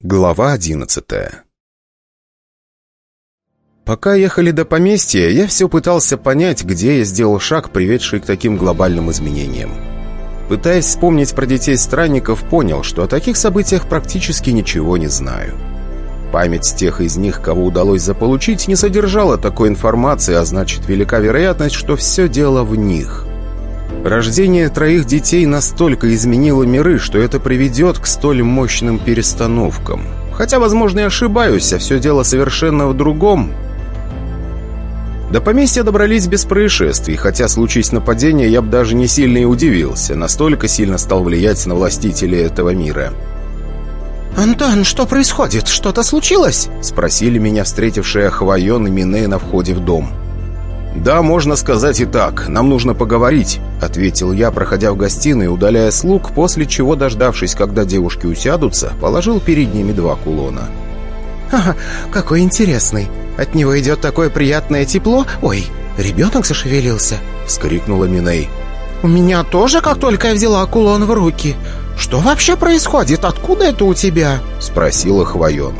Глава одиннадцатая Пока ехали до поместья, я все пытался понять, где я сделал шаг, приведший к таким глобальным изменениям. Пытаясь вспомнить про детей странников, понял, что о таких событиях практически ничего не знаю. Память тех из них, кого удалось заполучить, не содержала такой информации, а значит, велика вероятность, что все дело в них. Рождение троих детей настолько изменило миры, что это приведет к столь мощным перестановкам. Хотя, возможно, я ошибаюсь, а все дело совершенно в другом. До поместья добрались без происшествий, хотя, случись нападение, я бы даже не сильно и удивился. Настолько сильно стал влиять на властителей этого мира. «Антон, что происходит? Что-то случилось?» Спросили меня встретившие Хвайон и Миней на входе в дом. «Да, можно сказать и так. Нам нужно поговорить», — ответил я, проходя в гостиную, удаляя слуг, после чего, дождавшись, когда девушки усядутся, положил перед ними два кулона. «Ага, какой интересный. От него идет такое приятное тепло. Ой, ребенок зашевелился», — вскрикнула Миней. «У меня тоже, как только я взяла кулон в руки. Что вообще происходит? Откуда это у тебя?» — спросила Хвоен.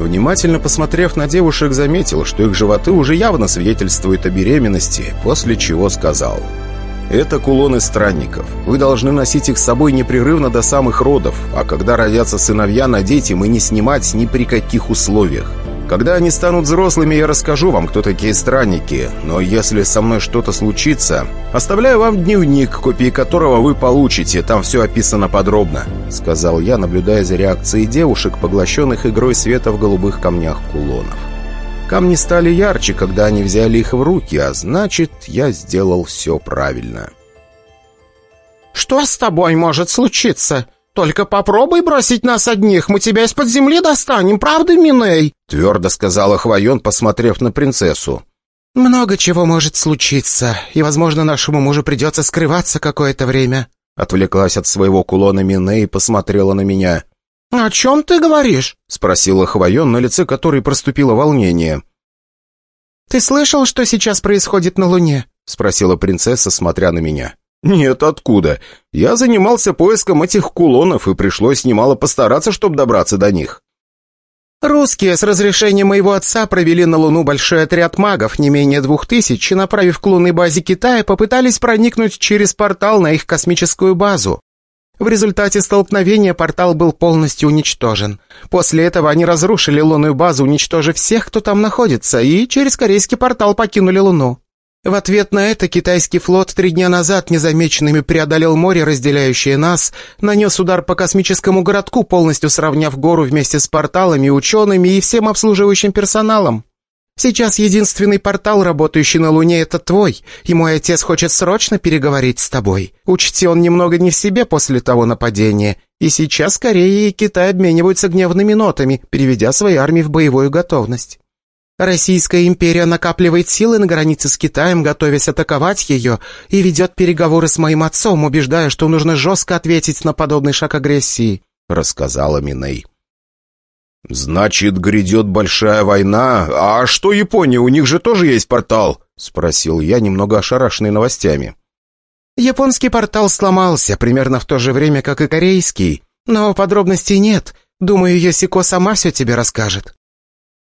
Внимательно посмотрев на девушек, заметил, что их животы уже явно свидетельствуют о беременности, после чего сказал «Это кулоны странников. Вы должны носить их с собой непрерывно до самых родов, а когда родятся сыновья, надеть им и не снимать ни при каких условиях. Когда они станут взрослыми, я расскажу вам, кто такие странники. Но если со мной что-то случится, оставляю вам дневник, копии которого вы получите. Там все описано подробно», — сказал я, наблюдая за реакцией девушек, поглощенных игрой света в голубых камнях кулонов. Камни стали ярче, когда они взяли их в руки, а значит, я сделал все правильно. «Что с тобой может случиться?» «Только попробуй бросить нас одних, мы тебя из-под земли достанем, правда, Миней?» Твердо сказала Хвоен, посмотрев на принцессу. «Много чего может случиться, и, возможно, нашему мужу придется скрываться какое-то время». Отвлеклась от своего кулона Миней и посмотрела на меня. «О чем ты говоришь?» — спросила Хвоен, на лице которой проступило волнение. «Ты слышал, что сейчас происходит на Луне?» — спросила принцесса, смотря на меня. «Нет, откуда? Я занимался поиском этих кулонов, и пришлось немало постараться, чтобы добраться до них». «Русские с разрешения моего отца провели на Луну большой отряд магов, не менее двух тысяч, и, направив к лунной базе Китая, попытались проникнуть через портал на их космическую базу. В результате столкновения портал был полностью уничтожен. После этого они разрушили лунную базу, уничтожив всех, кто там находится, и через корейский портал покинули Луну. В ответ на это китайский флот три дня назад незамеченными преодолел море, разделяющее нас, нанес удар по космическому городку, полностью сравняв гору вместе с порталами, учеными и всем обслуживающим персоналом. Сейчас единственный портал, работающий на Луне, это твой, и мой отец хочет срочно переговорить с тобой. Учти, он немного не в себе после того нападения, и сейчас Корея и Китай обмениваются гневными нотами, переведя свои армии в боевую готовность. Российская империя накапливает силы на границе с Китаем, готовясь атаковать ее, и ведет переговоры с моим отцом, убеждая, что нужно жестко ответить на подобный шаг агрессии», — рассказала Миней. «Значит, грядет большая война? А что Япония? У них же тоже есть портал?» — спросил я, немного ошарашенный новостями. «Японский портал сломался примерно в то же время, как и корейский, но подробностей нет. Думаю, Йосико сама все тебе расскажет».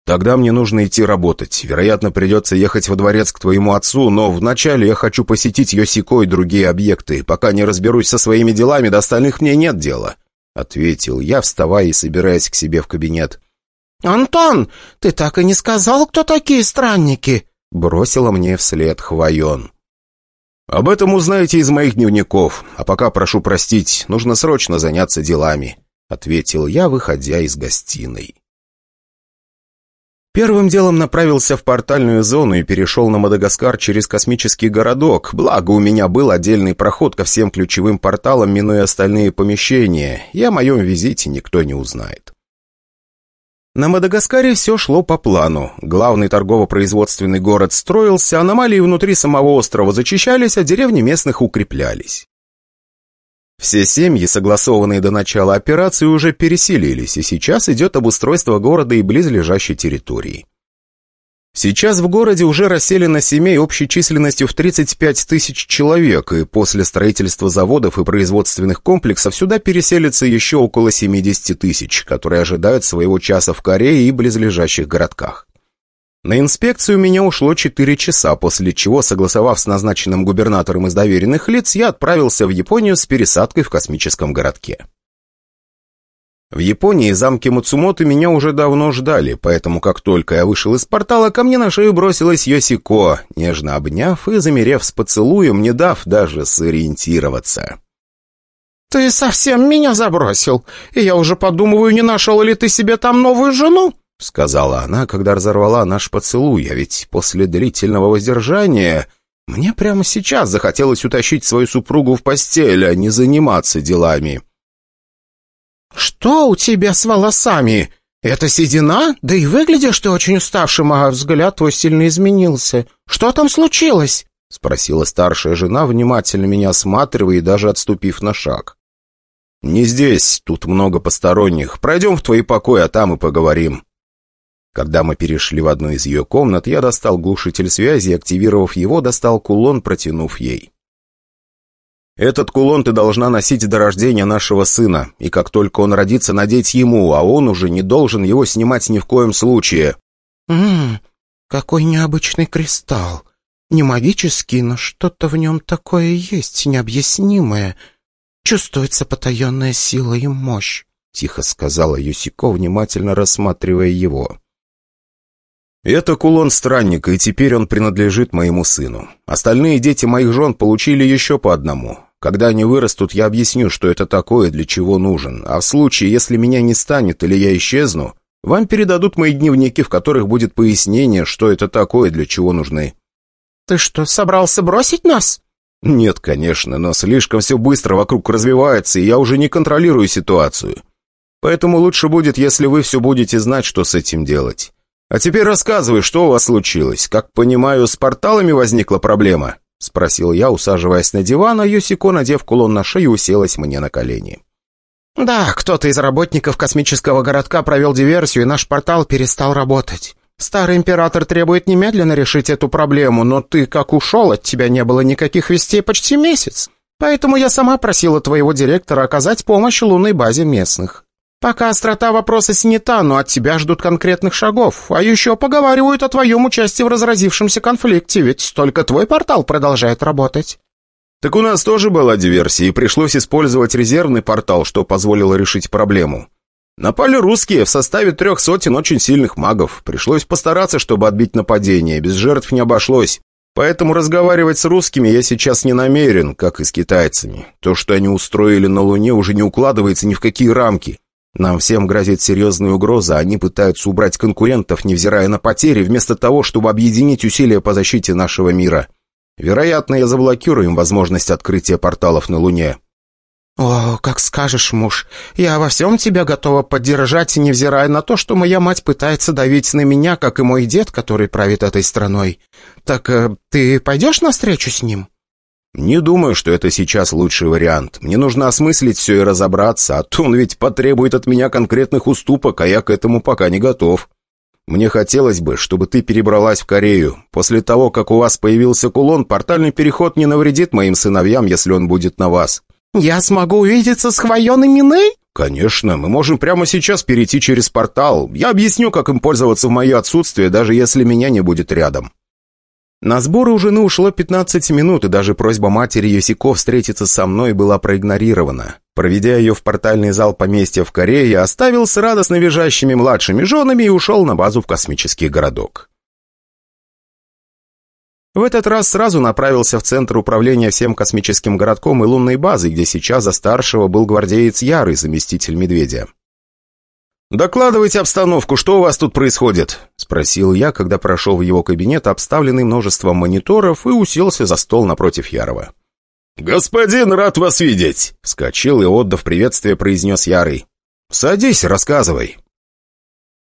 Тогда мне нужно идти работать. Вероятно, придется ехать во дворец к твоему отцу, но вначале я хочу посетить Йосико и другие объекты. Пока не разберусь со своими делами, до остальных мне нет дела», — ответил я, вставая и собираясь к себе в кабинет. «Антон, ты так и не сказал, кто такие странники?» — бросила мне вслед Хвоен. «Об этом узнаете из моих дневников, а пока прошу простить, нужно срочно заняться делами», — ответил я, выходя из гостиной. Первым делом направился в портальную зону и перешел на Мадагаскар через космический городок, благо у меня был отдельный проход ко всем ключевым порталам, минуя остальные помещения, и о моем визите никто не узнает. На Мадагаскаре все шло по плану. Главный торгово-производственный город строился, аномалии внутри самого острова зачищались, а деревни местных укреплялись. Все семьи, согласованные до начала операции, уже переселились, и сейчас идет обустройство города и близлежащей территории. Сейчас в городе уже расселено семей общей численностью в 35 тысяч человек, и после строительства заводов и производственных комплексов сюда переселится еще около 70 тысяч, которые ожидают своего часа в Корее и близлежащих городках. На инспекцию у меня ушло 4 часа, после чего, согласовав с назначенным губернатором из доверенных лиц, я отправился в Японию с пересадкой в космическом городке. В Японии замки Мацумото меня уже давно ждали, поэтому как только я вышел из портала, ко мне на шею бросилась Йосико, нежно обняв и замерев с поцелуем, не дав даже сориентироваться. «Ты совсем меня забросил, и я уже подумываю, не нашел ли ты себе там новую жену?» — сказала она, когда разорвала наш поцелуй, а ведь после длительного воздержания мне прямо сейчас захотелось утащить свою супругу в постель, а не заниматься делами. «Что у тебя с волосами? Это седина? Да и выглядишь ты очень уставшим, а взгляд твой сильно изменился. Что там случилось?» — спросила старшая жена, внимательно меня осматривая и даже отступив на шаг. «Не здесь, тут много посторонних. Пройдем в твои покои, а там и поговорим». Когда мы перешли в одну из ее комнат, я достал глушитель связи и, активировав его, достал кулон, протянув ей. Этот кулон ты должна носить до рождения нашего сына, и как только он родится, надеть ему, а он уже не должен его снимать ни в коем случае». «Ммм, какой необычный кристалл. Не магический, но что-то в нем такое есть, необъяснимое. Чувствуется потаенная сила и мощь», — тихо сказала Юсико, внимательно рассматривая его. «Это кулон странника, и теперь он принадлежит моему сыну. Остальные дети моих жен получили еще по одному. Когда они вырастут, я объясню, что это такое, для чего нужен. А в случае, если меня не станет или я исчезну, вам передадут мои дневники, в которых будет пояснение, что это такое, для чего нужны». «Ты что, собрался бросить нас?» «Нет, конечно, но слишком все быстро вокруг развивается, и я уже не контролирую ситуацию. Поэтому лучше будет, если вы все будете знать, что с этим делать. А теперь рассказывай, что у вас случилось. Как понимаю, с порталами возникла проблема?» — спросил я, усаживаясь на диван, а Юсико, надев кулон на шею, уселась мне на колени. «Да, кто-то из работников космического городка провел диверсию, и наш портал перестал работать. Старый император требует немедленно решить эту проблему, но ты как ушел, от тебя не было никаких вестей почти месяц. Поэтому я сама просила твоего директора оказать помощь лунной базе местных. Пока острота вопроса снята, но от тебя ждут конкретных шагов. А еще поговаривают о твоем участии в разразившемся конфликте, ведь только твой портал продолжает работать». «Так у нас тоже была диверсия, и пришлось использовать резервный портал, что позволило решить проблему. Напали русские в составе трех сотен очень сильных магов. Пришлось постараться, чтобы отбить нападение, без жертв не обошлось. Поэтому разговаривать с русскими я сейчас не намерен, как и с китайцами. То, что они устроили на Луне, уже не укладывается ни в какие рамки. Нам всем грозит серьезная угроза, они пытаются убрать конкурентов, невзирая на потери, вместо того, чтобы объединить усилия по защите нашего мира. Вероятно, я заблокирую им возможность открытия порталов на Луне». «О, как скажешь, муж. Я во всем тебя готова поддержать, невзирая на то, что моя мать пытается давить на меня, как и мой дед, который правит этой страной. Так э, ты пойдешь навстречу с ним?» «Не думаю, что это сейчас лучший вариант. Мне нужно осмыслить все и разобраться, а то он ведь потребует от меня конкретных уступок, а я к этому пока не готов. Мне хотелось бы, чтобы ты перебралась в Корею. После того, как у вас появился кулон, портальный переход не навредит моим сыновьям, если он будет на вас». «Я смогу увидеться с Хвоеной Миной?» «Конечно, мы можем прямо сейчас перейти через портал. Я объясню, как им пользоваться в мое отсутствие, даже если меня не будет рядом». На сборы у жены ушло 15 минут, и даже просьба матери Йосико встретиться со мной была проигнорирована. Проведя ее в портальный зал поместья в Корее, оставил с радостно визжащими младшими женами и ушел на базу в космический городок. В этот раз сразу направился в центр управления всем космическим городком и лунной базой, где сейчас за старшего был гвардеец Ярый, заместитель Медведя. «Докладывайте обстановку, что у вас тут происходит?» — спросил я, когда прошел в его кабинет, обставленный множеством мониторов, и уселся за стол напротив Ярова. «Господин, рад вас видеть!» — вскочил и, отдав приветствие, произнес Ярый. «Садись, рассказывай».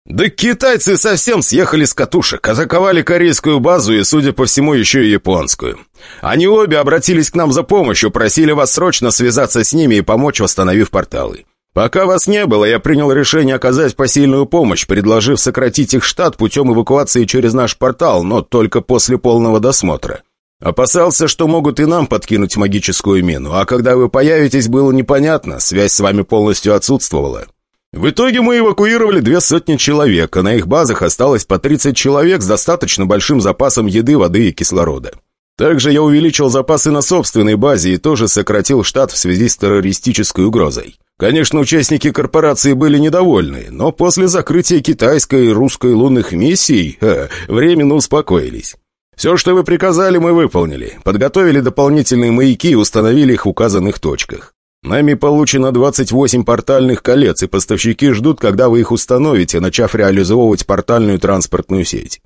«Да китайцы совсем съехали с катушек, атаковали корейскую базу и, судя по всему, еще и японскую. Они обе обратились к нам за помощью, просили вас срочно связаться с ними и помочь, восстановив порталы. Пока вас не было, я принял решение оказать посильную помощь, предложив сократить их штат путем эвакуации через наш портал, но только после полного досмотра. Опасался, что могут и нам подкинуть магическую мину, а когда вы появитесь, было непонятно, связь с вами полностью отсутствовала. В итоге мы эвакуировали две сотни человек, а на их базах осталось по 30 человек с достаточно большим запасом еды, воды и кислорода. Также я увеличил запасы на собственной базе и тоже сократил штат в связи с террористической угрозой. Конечно, участники корпорации были недовольны, но после закрытия китайской и русской лунных миссий ха, временно успокоились. Все, что вы приказали, мы выполнили. Подготовили дополнительные маяки и установили их в указанных точках. Нами получено 28 портальных колец, и поставщики ждут, когда вы их установите, начав реализовывать портальную транспортную сеть.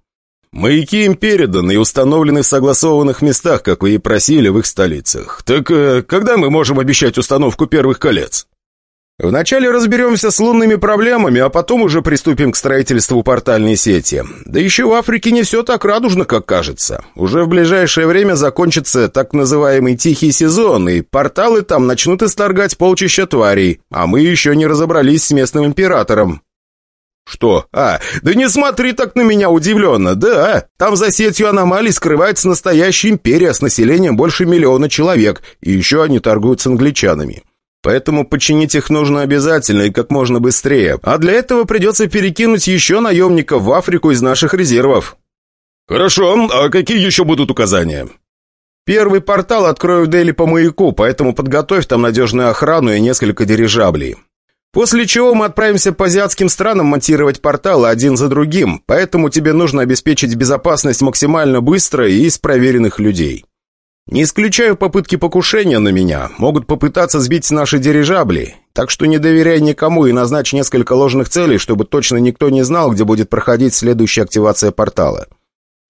Маяки им переданы и установлены в согласованных местах, как вы и просили в их столицах. Так э, когда мы можем обещать установку первых колец? Вначале разберемся с лунными проблемами, а потом уже приступим к строительству портальной сети. Да еще в Африке не все так радужно, как кажется. Уже в ближайшее время закончится так называемый «тихий сезон», и порталы там начнут исторгать полчища тварей, а мы еще не разобрались с местным императором. «Что? А, да не смотри так на меня удивленно. Да, там за сетью аномалий скрывается настоящая империя с населением больше миллиона человек, и еще они торгуют с англичанами. Поэтому починить их нужно обязательно и как можно быстрее. А для этого придется перекинуть еще наемников в Африку из наших резервов». «Хорошо. А какие еще будут указания?» «Первый портал открою в Дели по маяку, поэтому подготовь там надежную охрану и несколько дирижаблей. После чего мы отправимся по азиатским странам монтировать порталы один за другим, поэтому тебе нужно обеспечить безопасность максимально быстро и из проверенных людей». Не исключаю попытки покушения на меня. Могут попытаться сбить наши дирижабли. Так что не доверяй никому и назначь несколько ложных целей, чтобы точно никто не знал, где будет проходить следующая активация портала.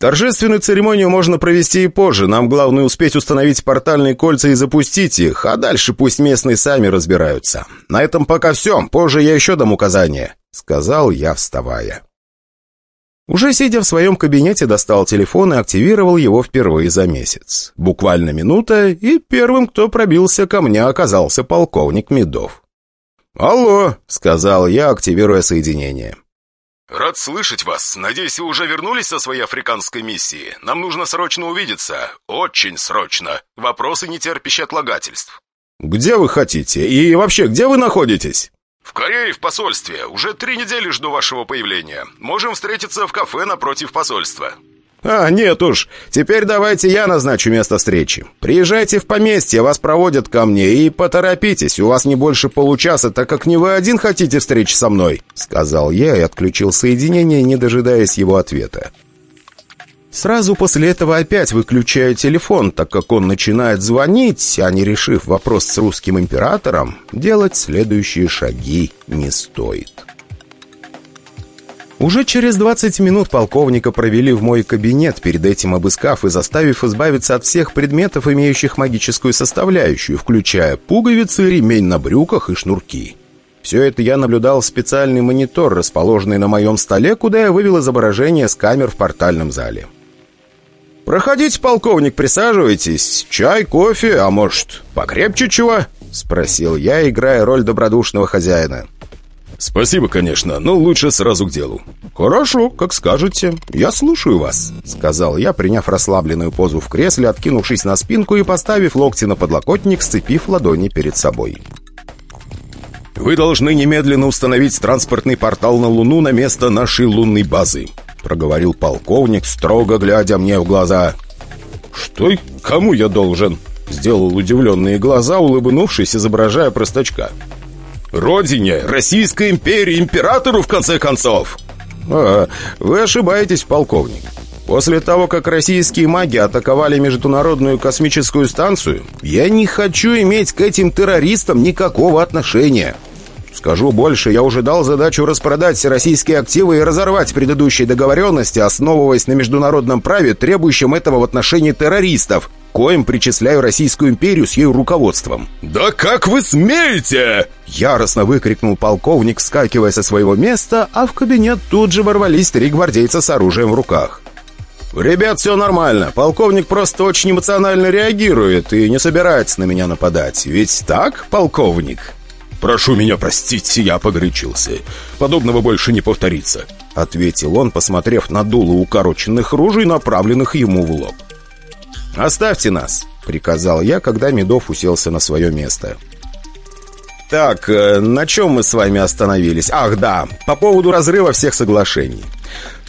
Торжественную церемонию можно провести и позже. Нам главное успеть установить портальные кольца и запустить их, а дальше пусть местные сами разбираются. На этом пока все. Позже я еще дам указания», — сказал я, вставая. Уже сидя в своем кабинете, достал телефон и активировал его впервые за месяц. Буквально минута, и первым, кто пробился ко мне, оказался полковник Медов. «Алло», — сказал я, активируя соединение. «Рад слышать вас. Надеюсь, вы уже вернулись со своей африканской миссии. Нам нужно срочно увидеться. Очень срочно. Вопросы, не терпящие отлагательств». «Где вы хотите? И вообще, где вы находитесь?» «В Корее, в посольстве. Уже три недели жду вашего появления. Можем встретиться в кафе напротив посольства». «А, нет уж. Теперь давайте я назначу место встречи. Приезжайте в поместье, вас проводят ко мне, и поторопитесь, у вас не больше получаса, так как не вы один хотите встречи со мной», — сказал я и отключил соединение, не дожидаясь его ответа. Сразу после этого опять выключаю телефон, так как он начинает звонить, а не решив вопрос с русским императором, делать следующие шаги не стоит. Уже через 20 минут полковника провели в мой кабинет, перед этим обыскав и заставив избавиться от всех предметов, имеющих магическую составляющую, включая пуговицы, ремень на брюках и шнурки. Все это я наблюдал в специальный монитор, расположенный на моем столе, куда я вывел изображение с камер в портальном зале. «Проходите, полковник, присаживайтесь. Чай, кофе, а может, покрепче чего?» — спросил я, играя роль добродушного хозяина. «Спасибо, конечно, но лучше сразу к делу». «Хорошо, как скажете. Я слушаю вас», — сказал я, приняв расслабленную позу в кресле, откинувшись на спинку и поставив локти на подлокотник, сцепив ладони перед собой. «Вы должны немедленно установить транспортный портал на Луну на место нашей лунной базы проговорил полковник, строго глядя мне в глаза. «Что? Кому я должен?» Сделал удивленные глаза, улыбнувшись, изображая простачка. «Родине! Российской империи! Императору, в конце концов!» «А, вы ошибаетесь, полковник. После того, как российские маги атаковали Международную космическую станцию, я не хочу иметь к этим террористам никакого отношения. Скажу больше, я уже дал задачу распродать все российские активы и разорвать предыдущие договоренности, основываясь на международном праве, требующем этого в отношении террористов, коим причисляю Российскую империю с ее руководством. «Да как вы смеете?» Яростно выкрикнул полковник, скакивая со своего места, а в кабинет тут же ворвались три гвардейца с оружием в руках. «Ребят, все нормально. Полковник просто очень эмоционально реагирует и не собирается на меня нападать. Ведь так, полковник?» «Прошу меня простить, я погорячился. Подобного больше не повторится», — ответил он, посмотрев на дуло укороченных ружей, направленных ему в лоб. «Оставьте нас», — приказал я, когда Медов уселся на свое место. «Так, э, на чем мы с вами остановились? Ах, да, по поводу разрыва всех соглашений.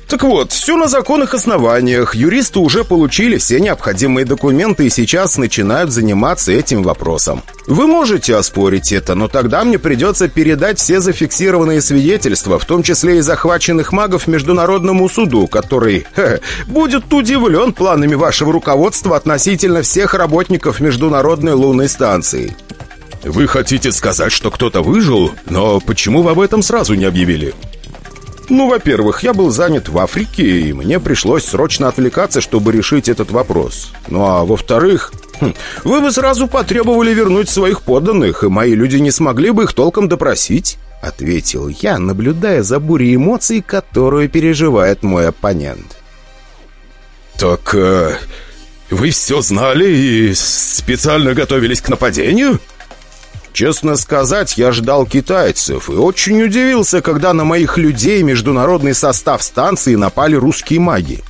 Так вот, все на законных основаниях. Юристы уже получили все необходимые документы и сейчас начинают заниматься этим вопросом. Вы можете оспорить это, но тогда мне придется передать все зафиксированные свидетельства, в том числе и захваченных магов Международному суду, который ха, будет удивлен планами вашего руководства относительно всех работников Международной лунной станции. «Вы хотите сказать, что кто-то выжил? Но почему вы об этом сразу не объявили?» Ну, во-первых, я был занят в Африке, и мне пришлось срочно отвлекаться, чтобы решить этот вопрос. Ну, а во-вторых, хм, вы бы сразу потребовали вернуть своих подданных, и мои люди не смогли бы их толком допросить. Ответил я, наблюдая за бурей эмоций, которую переживает мой оппонент. «Так э, вы все знали и специально готовились к нападению?» Честно сказать, я ждал китайцев и очень удивился, когда на моих людей международный состав станции напали русские маги.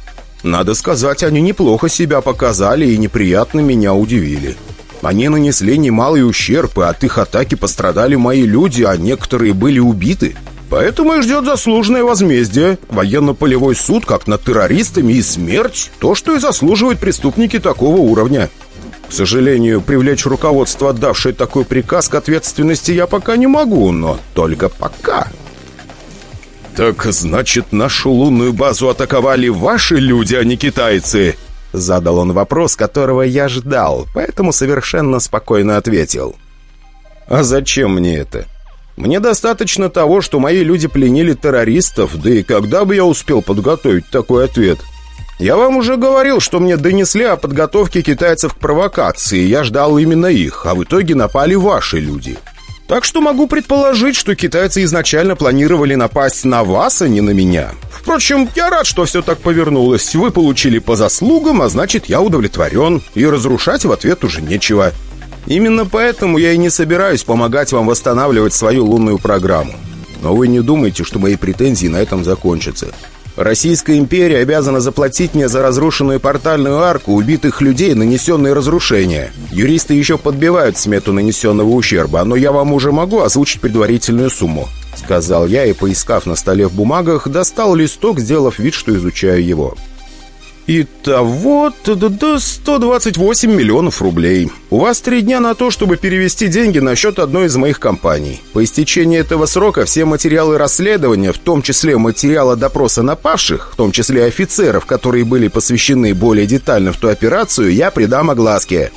Надо сказать, они неплохо себя показали и неприятно меня удивили. Они нанесли немалый ущерб, и от их атаки пострадали мои люди, а некоторые были убиты. Поэтому и ждет заслуженное возмездие, военно-полевой суд как над террористами и смерть, то, что и заслуживают преступники такого уровня. К сожалению, привлечь руководство, отдавшее такой приказ к ответственности, я пока не могу, но только пока. «Так, значит, нашу лунную базу атаковали ваши люди, а не китайцы?» Задал он вопрос, которого я ждал, поэтому совершенно спокойно ответил. «А зачем мне это? Мне достаточно того, что мои люди пленили террористов, да и когда бы я успел подготовить такой ответ?» Я вам уже говорил, что мне донесли о подготовке китайцев к провокации. Я ждал именно их, а в итоге напали ваши люди. Так что могу предположить, что китайцы изначально планировали напасть на вас, а не на меня. Впрочем, я рад, что все так повернулось. Вы получили по заслугам, а значит, я удовлетворен. И разрушать в ответ уже нечего. Именно поэтому я и не собираюсь помогать вам восстанавливать свою лунную программу. Но вы не думайте, что мои претензии на этом закончатся. Российская империя обязана заплатить мне за разрушенную портальную арку убитых людей нанесенные разрушения. Юристы еще подбивают смету нанесенного ущерба, но я вам уже могу озвучить предварительную сумму», — сказал я и, поискав на столе в бумагах, достал листок, сделав вид, что изучаю его. Итого 128 миллионов рублей. У вас три дня на то, чтобы перевести деньги на счет одной из моих компаний. По истечении этого срока все материалы расследования, в том числе материалы допроса напавших, в том числе офицеров, которые были посвящены более детально в ту операцию, я придам огласке.